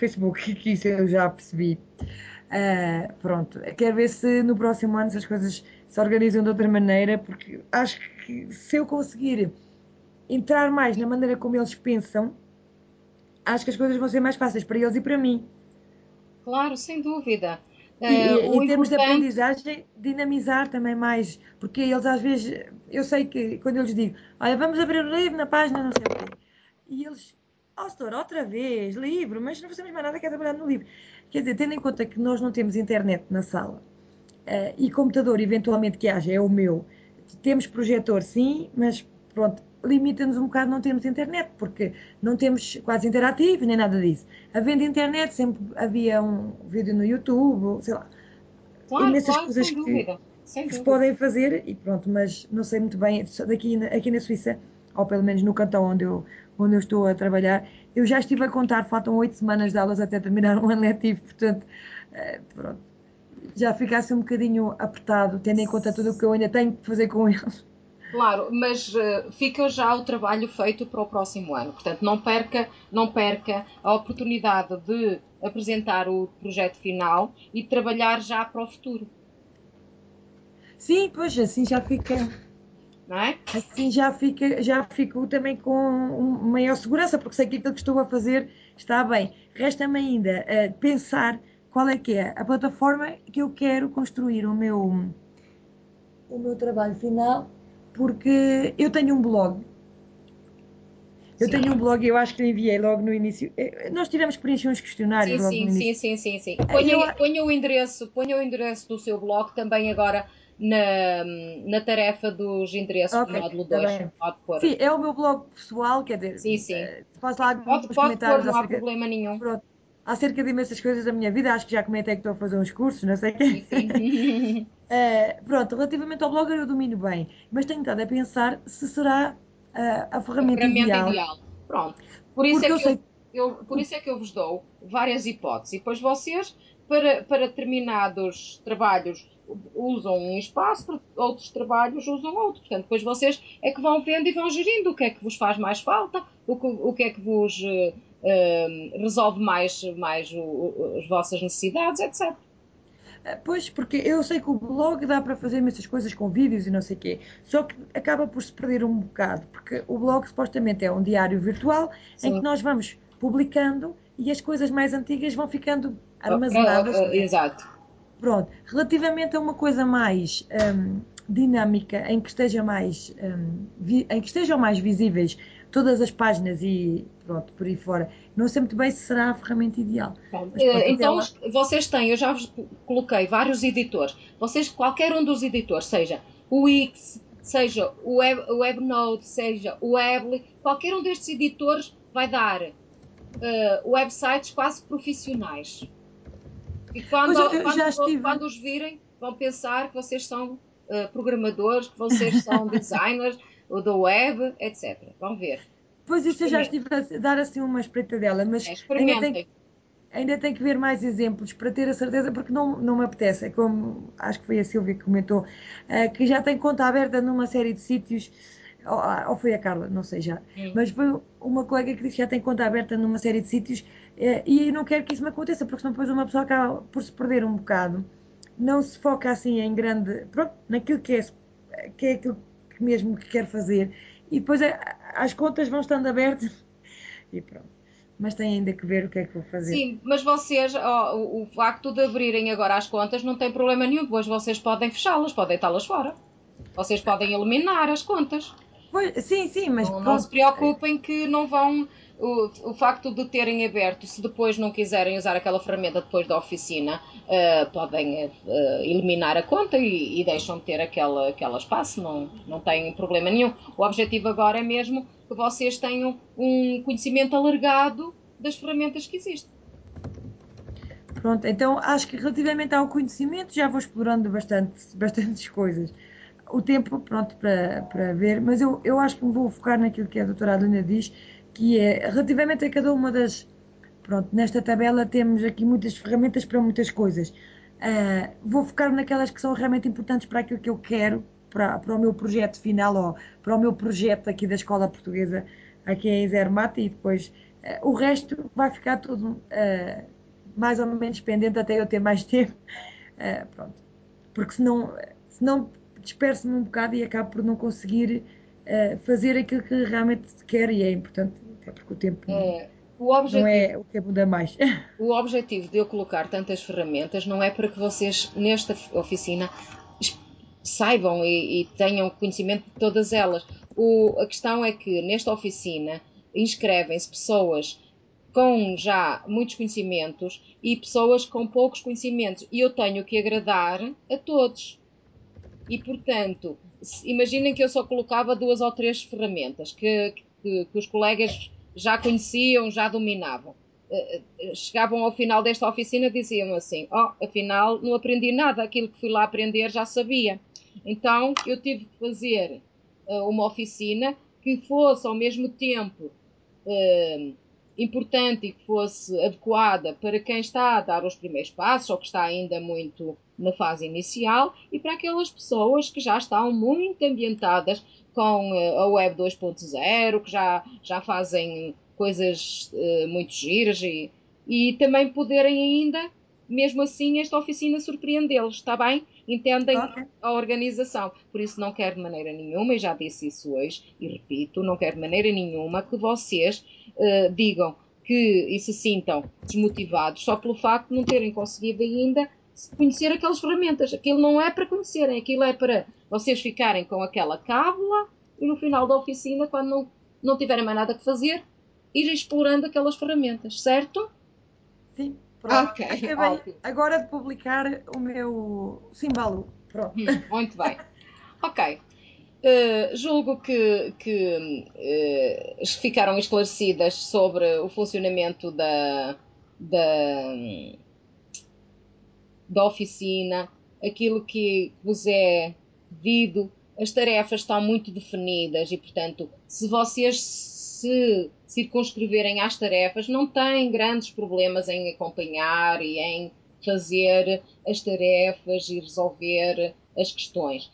Facebook, que isso eu já percebi. Uh, pronto, quero ver se no próximo ano as coisas se organizam de outra maneira, porque acho que se eu conseguir entrar mais na maneira como eles pensam, acho que as coisas vão ser mais fáceis para eles e para mim. Claro, sem dúvida. E, uh, em termos importante... de aprendizagem, dinamizar também mais, porque eles às vezes, eu sei que quando eu lhes digo, olha, vamos abrir o livro na página, não sei o quê, e eles, oh, setor, outra vez, livro, mas não fazemos mais nada que é trabalhar no livro. Quer dizer, tendo em conta que nós não temos internet na sala uh, e computador, eventualmente que haja, é o meu, temos projetor, sim, mas pronto, limita-nos um bocado não termos internet, porque não temos quase interativo nem nada disso. Havendo internet, sempre havia um vídeo no YouTube, sei lá. Claro, imensas claro, coisas que, que, se podem fazer e pronto, mas não sei muito bem, daqui aqui na Suíça, ou pelo menos no cantão onde eu, onde eu estou a trabalhar, eu já estive a contar, faltam oito semanas de aulas até terminar um ano letivo, portanto, eh, pronto, já ficasse um bocadinho apertado, tendo em conta tudo o que eu ainda tenho que fazer com eles. Claro, mas uh, fica já o trabalho feito para o próximo ano. Portanto, não perca, não perca a oportunidade de apresentar o projeto final e trabalhar já para o futuro. Sim, pois assim já fica. Não é? Assim já, fica, já fico também com maior segurança, porque sei que aquilo que estou a fazer está bem. Resta-me ainda uh, pensar qual é que é a plataforma que eu quero construir o meu, o meu trabalho final porque eu tenho um blog. Eu sim. tenho um blog e eu acho que enviei logo no início. Eh, nós tivemos que preencher uns questionários sim, logo sim, no início. Sim, sim, sim, sim. Ponha, eu... ponha, o endereço, ponha o endereço do seu blog também agora na, na tarefa dos endereços okay, do módulo 2. Tá pôr. Sim, é o meu blog pessoal, quer dizer, sim, sim. Eh, lá pode, pode comentários. Pôr, não há problema nenhum. Pronto acerca de imensas coisas da minha vida. Acho que já comentei que estou a fazer uns cursos, não sei o quê. Sim. uh, pronto, relativamente ao blogger eu domino bem, mas tenho estado a pensar se será uh, a, ferramenta a ferramenta ideal. ideal. Pronto. Por isso, Porque é eu que sei... eu, eu, por isso é que eu vos dou várias hipóteses. E depois vocês, para, para determinados trabalhos, usam um espaço, para outros trabalhos usam outro. Portanto, depois vocês é que vão vendo e vão gerindo o que é que vos faz mais falta, o que, o que é que vos uh, resolve mais, mais o, o, as vossas necessidades, etc. Ah, pois, porque eu sei que o blog dá para fazer essas coisas com vídeos e não sei o quê, só que acaba por se perder um bocado, porque o blog supostamente é um diário virtual Sim. em que nós vamos publicando e as coisas mais antigas vão ficando armazenadas. Uh, uh, exato. Pronto, relativamente a uma coisa mais um, dinâmica, em que esteja mais um, vi, em que estejam mais visíveis todas as páginas e pronto, por aí fora. Não sei muito bem se será a ferramenta ideal. Bom, pronto, então, ela... vocês têm, eu já vos coloquei vários editores. Vocês, qualquer um dos editores, seja o Wix, seja o, Web, o WebNote, seja o Weebly, qualquer um destes editores vai dar uh, websites quase profissionais. E quando, quando, estive... quando, os virem, vão pensar que vocês são uh, programadores, que vocês são designers da web, etc. Vão ver. Pois isso eu já estive a dar assim uma espreitadela, mas é, ainda, tem, ainda tem que ver mais exemplos para ter a certeza, porque não, não me apetece. É como acho que foi a Silvia que comentou, uh, que já tem conta aberta numa série de sítios, ou, ou foi a Carla, não sei já, Sim. mas foi uma colega que disse que já tem conta aberta numa série de sítios uh, e não quero que isso me aconteça, porque senão depois uma pessoa acaba por se perder um bocado, não se foca assim em grande, pronto, naquilo que é, que é aquilo que mesmo que quer fazer e depois é, as contas vão estando abertas e pronto. Mas tem ainda que ver o que é que vou fazer. Sim, mas vocês, oh, o, o facto de abrirem agora as contas não tem problema nenhum, depois vocês podem fechá-las, podem está-las fora. Vocês podem eliminar as contas. Pois, sim, sim, mas. Não, não se preocupem que não vão o, o facto de terem aberto, se depois não quiserem usar aquela ferramenta depois da oficina, uh, podem uh, eliminar a conta e, e, deixam de ter aquela, aquela espaço, não, não tem problema nenhum. O objetivo agora é mesmo que vocês tenham um conhecimento alargado das ferramentas que existem. Pronto, então acho que relativamente ao conhecimento já vou explorando bastante, bastantes coisas. O tempo, pronto, para, para ver, mas eu, eu acho que me vou focar naquilo que a doutora Adelina diz, que é relativamente a cada uma das. Pronto, nesta tabela temos aqui muitas ferramentas para muitas coisas. Uh, vou focar naquelas que são realmente importantes para aquilo que eu quero, para, para o meu projeto final ou para o meu projeto aqui da Escola Portuguesa, aqui em Zermata, e depois o resto vai ficar tudo mais ou menos pendente até eu ter mais tempo. pronto. Porque senão, senão disperso-me um bocado e acabo por não conseguir fazer aquilo que realmente quero e é importante, até porque o tempo é, o objetivo, não é o que muda mais. O objetivo de eu colocar tantas ferramentas não é para que vocês, nesta oficina, saibam e, e tenham conhecimento de todas elas. O, a questão é que nesta oficina inscrevem-se pessoas com já muitos conhecimentos e pessoas com poucos conhecimentos. E eu tenho que agradar a todos. E, portanto, imaginem que eu só colocava duas ou três ferramentas que, que, que os colegas já conheciam, já dominavam. Eh, eh, chegavam ao final desta oficina e diziam assim: Oh, afinal, não aprendi nada, aquilo que fui lá aprender já sabia. Então eu tive que fazer uma oficina que fosse ao mesmo tempo importante e que fosse adequada para quem está a dar os primeiros passos ou que está ainda muito na fase inicial e para aquelas pessoas que já estão muito ambientadas com uh, a Web 2.0, que já, já fazem coisas muito giras e, e também poderem ainda, mesmo assim, esta oficina surpreendê-los, está bem? entendem okay. a organização. Por isso, não quero de maneira nenhuma, e já disse isso hoje, e repito, não quero de maneira nenhuma que vocês uh, digam que e se sintam desmotivados só pelo facto de não terem conseguido ainda conhecer aquelas ferramentas. Aquilo não é para conhecerem, aquilo é para vocês ficarem com aquela cábula e no final da oficina, quando não, não tiverem mais nada que fazer, irem explorando aquelas ferramentas, certo? Sim. Pronto, okay, acabei agora de publicar o meu símbolo. Pronto. Hum, muito bem. ok. Uh, julgo que, que uh, ficaram esclarecidas sobre o funcionamento da, da, da oficina, aquilo que vos é devido, as tarefas estão muito definidas e, portanto, se vocês se circunscreverem às tarefas, não têm grandes problemas em acompanhar e em fazer as tarefas e resolver as questões,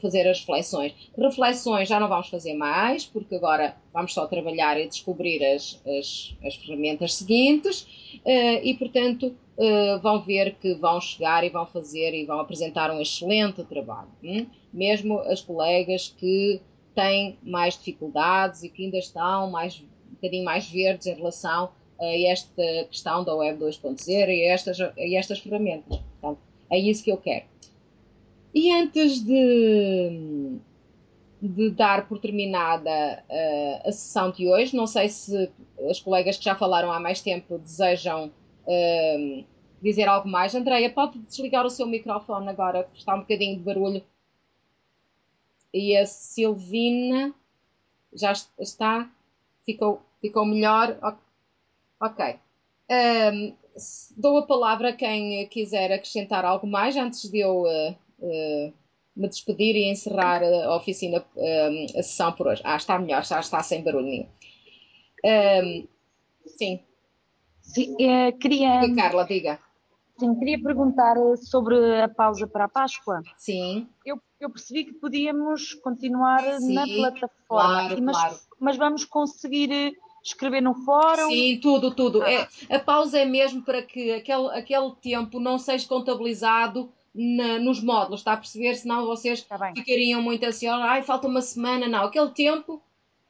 fazer as reflexões. Reflexões já não vamos fazer mais, porque agora vamos só trabalhar e descobrir as, as, as ferramentas seguintes eh, e, portanto, eh, vão ver que vão chegar e vão fazer e vão apresentar um excelente trabalho. Hum? Mesmo as colegas que têm mais dificuldades e que ainda estão mais, um bocadinho mais verdes em relação a esta questão da Web 2.0 e estas, estas ferramentas. Portanto, é isso que eu quero. E antes de, de dar por terminada uh, a sessão de hoje, não sei se as colegas que já falaram há mais tempo desejam uh, dizer algo mais. Andreia, pode desligar o seu microfone agora, está um bocadinho de barulho e a Silvina já está, ficou, ficou melhor. Ok. Um, dou a palavra a quem quiser acrescentar algo mais antes de eu uh, me despedir e encerrar a oficina, a sessão por hoje. Ah, está melhor, já está sem barulho nenhum. Um, sim. Sim, eh, queria. Carla, diga. Sim, queria perguntar sobre a pausa para a Páscoa. Sim. Eu, eu percebi que podíamos continuar Sim, na plataforma, claro, mas, claro. mas vamos conseguir eh, escrever no fórum? Sim, tudo, tudo. Ah. É, a pausa é mesmo para que aquele, aquele tempo não seja contabilizado na, nos módulos, está a perceber? Senão vocês tá ficariam muito ansiosos, ai, falta uma semana. Não, aquele tempo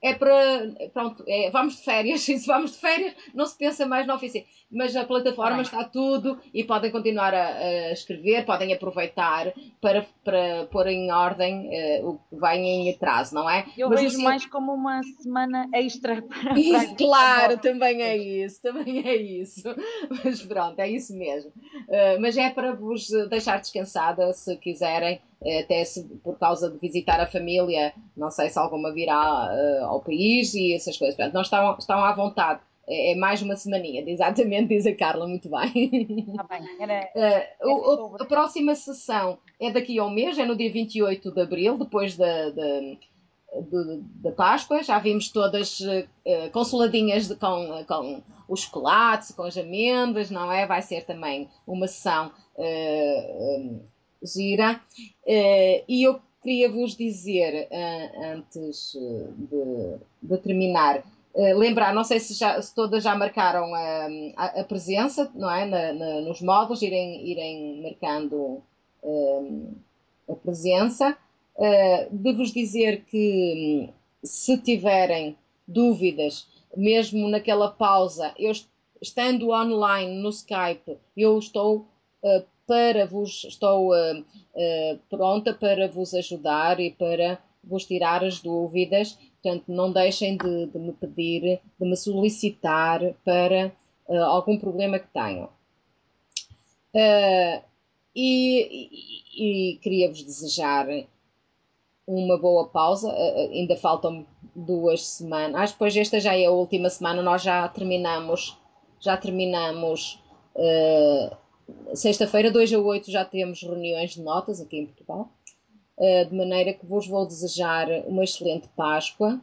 é para. Pronto, é, vamos de férias. E se vamos de férias, não se pensa mais na oficina. Mas a plataforma tá está tudo e podem continuar a, a, escrever, podem aproveitar para, para pôr em ordem uh, o que vem em atraso, não é? Eu Mas vejo assim, mais como uma semana extra para. Isso, claro, também é isso, também é isso. Mas pronto, é isso mesmo. Uh, mas é para vos deixar descansada se quiserem até se, por causa de visitar a família, não sei se alguma virá uh, ao país e essas coisas. Portanto, não estão, estão à vontade. É, é mais uma semaninha, exatamente, diz a Carla, muito bem. Tá bem. Era, uh, o, a próxima sessão é daqui a um mês, é no dia 28 de abril, depois da. De, de, de, Páscoa, já vimos todas uh, consoladinhas de, com, com os chocolates, com as amêndoas, não é? Vai ser também uma sessão uh, gira. Uh, e eu queria vos dizer, uh, antes de, de, terminar, lembrar, não sei se, já, se todas já marcaram a, a, presença, não é? Na, na, nos módulos, irem, irem marcando a presença. Uh, Devo-vos dizer que se tiverem dúvidas, mesmo naquela pausa, eu estando online no Skype, eu estou uh, para vos, estou uh, uh, pronta para vos ajudar e para vos tirar as dúvidas. Portanto, não deixem de, de me pedir, de me solicitar para algum problema que tenham. e, e, e queria-vos desejar uma boa pausa. Uh, ainda faltam duas semanas. Acho que depois esta já é a última semana. Nós já terminamos, já terminamos uh, sexta-feira, 2 a 8, já temos reuniões de notas aqui em Portugal. Uh, de maneira que vos vou desejar uma excelente Páscoa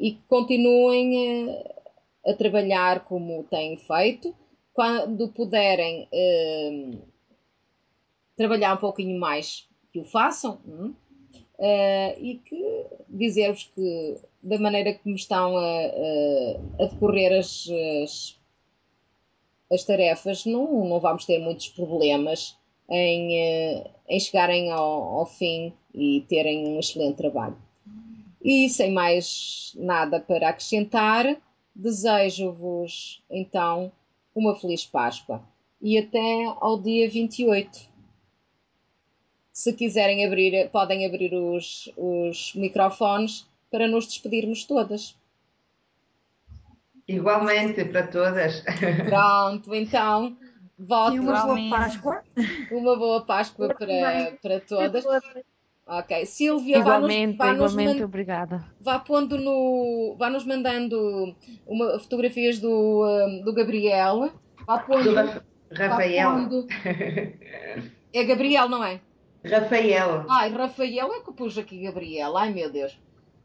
e que continuem a trabalhar como têm feito. Quando puderem trabalhar um pouquinho mais, que o façam. Uh, e que dizer-vos que da maneira como estão a, a, a decorrer as, as, as, tarefas, não, não vamos ter muitos problemas em, uh, em chegarem ao, ao fim e terem um excelente trabalho. E sem mais nada para acrescentar, desejo-vos então uma feliz Páscoa e até ao dia 28 se quiserem abrir, podem abrir os, os microfones para nos despedirmos todas. Igualmente para todas. Pronto, então, voto. uma boa Páscoa. Uma boa Páscoa para, para todas. Ok, Silvia, igualmente, vá nos, igualmente, mand... obrigada. Vá pondo no, vá nos mandando uma, fotografias do, um, do Gabriel. Vá pondo, do Rafael. Vá pondo... É Gabriel, não é? Rafael. Ai, Rafael é que pus aqui Gabriel. Ai, meu Deus.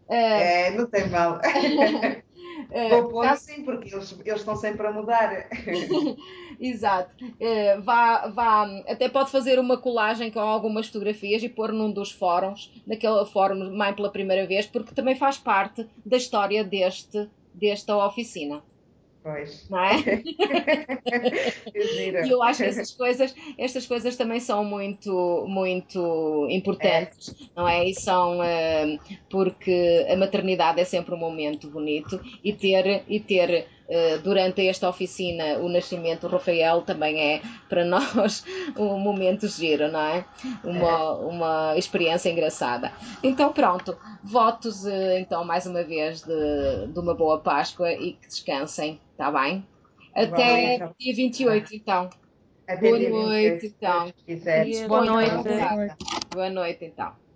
Uh... É, não tem mal. Uh, pôr caso... sim, porque eles, eles estão sempre a mudar. Exato. Uh, vá, vá, até pode fazer uma colagem com algumas fotografias e pôr num dos fóruns, naquele fórum mãe pela primeira vez, porque também faz parte da história deste, desta oficina. Pois. Não é? e eu acho que essas coisas, estas coisas também são muito, muito importantes, é. não é? E são uh, porque a maternidade é sempre um momento bonito e ter, e ter durante esta oficina o nascimento do Rafael também é para nós um momento giro, não é? Uma, é. uma experiência engraçada. Então pronto, votos uh, então mais uma vez de, de uma boa Páscoa e que descansem Está bem? Até então. dia 28, então. Até Boa noite, 28, então. Boa noite. Boa noite, então.